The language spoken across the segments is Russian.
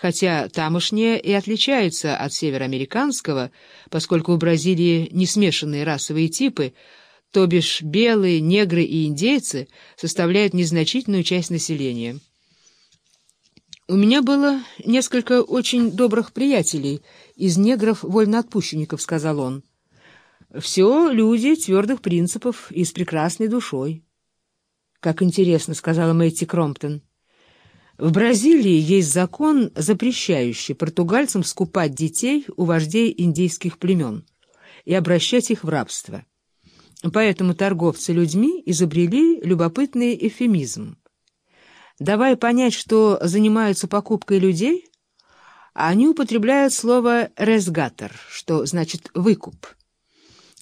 хотя тамошнее и отличается от североамериканского, поскольку в Бразилии не смешанные расовые типы, то бишь белые, негры и индейцы составляют незначительную часть населения. У меня было несколько очень добрых приятелей из негров-вольноотпущенников, — сказал он. Все люди твердых принципов и с прекрасной душой. Как интересно, — сказала Мэтти Кромптон. В Бразилии есть закон, запрещающий португальцам скупать детей у вождей индейских племен и обращать их в рабство. Поэтому торговцы людьми изобрели любопытный эвфемизм. Давая понять, что занимаются покупкой людей, они употребляют слово «резгатор», что значит «выкуп».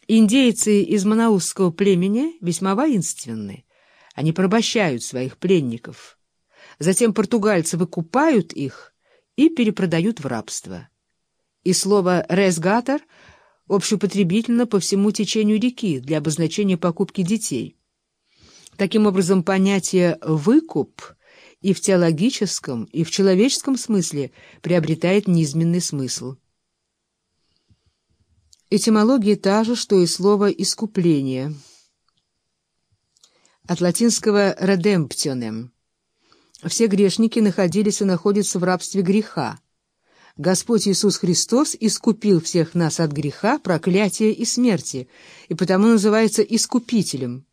Индейцы из манаусского племени весьма воинственны. Они порабощают своих пленников — Затем португальцы выкупают их и перепродают в рабство. И слово «резгатор» общеупотребительно по всему течению реки для обозначения покупки детей. Таким образом, понятие «выкуп» и в теологическом, и в человеческом смысле приобретает низменный смысл. Этимология та же, что и слово «искупление». От латинского «redemptionem» все грешники находились и находятся в рабстве греха. Господь Иисус Христос искупил всех нас от греха, проклятия и смерти, и потому называется Искупителем.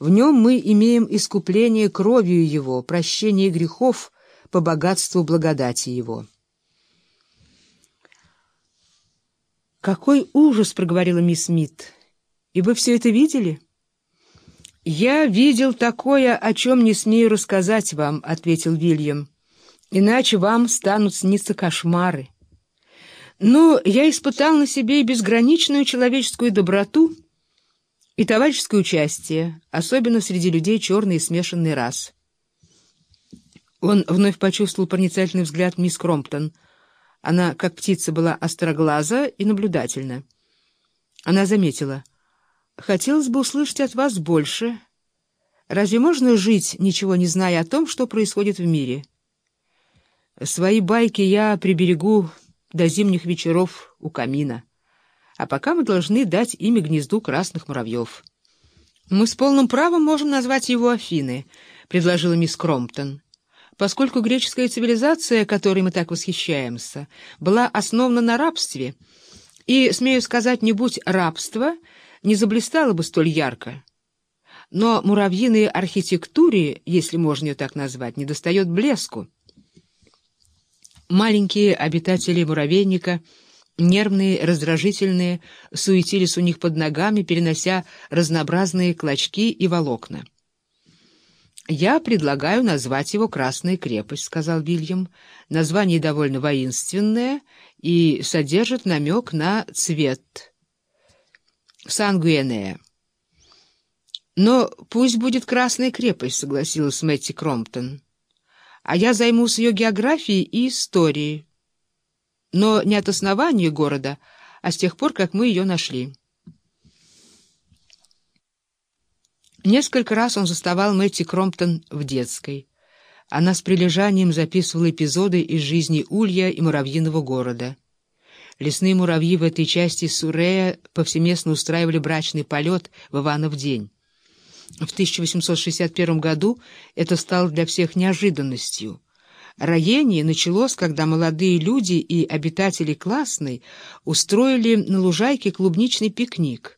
В нем мы имеем искупление кровью Его, прощение грехов по богатству благодати Его. «Какой ужас!» — проговорила мисс Смит. «И вы все это видели?» «Я видел такое, о чем не смею рассказать вам», — ответил Вильям. «Иначе вам станут сниться кошмары». Но я испытал на себе и безграничную человеческую доброту и товарищеское участие, особенно среди людей черной и смешанной рас. Он вновь почувствовал проницательный взгляд мисс Кромптон. Она, как птица, была остроглаза и наблюдательна. Она заметила — Хотелось бы услышать от вас больше. Разве можно жить, ничего не зная о том, что происходит в мире? Свои байки я приберегу до зимних вечеров у камина. А пока мы должны дать имя гнезду красных муравьев. Мы с полным правом можем назвать его Афины, — предложила мисс Кромптон. Поскольку греческая цивилизация, которой мы так восхищаемся, была основана на рабстве, и, смею сказать, не будь рабства — не заблистала бы столь ярко. Но муравьиной архитектуре, если можно ее так назвать, недостает блеску. Маленькие обитатели муравейника, нервные, раздражительные, суетились у них под ногами, перенося разнообразные клочки и волокна. «Я предлагаю назвать его «Красная крепость», — сказал Вильям. Название довольно воинственное и содержит намек на цвет — Сангуэнея. «Но пусть будет Красная крепость», — согласилась Мэтти Кромптон. «А я займусь ее географией и историей. Но не от основания города, а с тех пор, как мы ее нашли». Несколько раз он заставал Мэтти Кромптон в детской. Она с прилежанием записывала эпизоды из жизни Улья и Муравьиного города. Лесные муравьи в этой части Сурея повсеместно устраивали брачный полет в Иванов день. В 1861 году это стало для всех неожиданностью. Роение началось, когда молодые люди и обитатели классной устроили на лужайке клубничный пикник —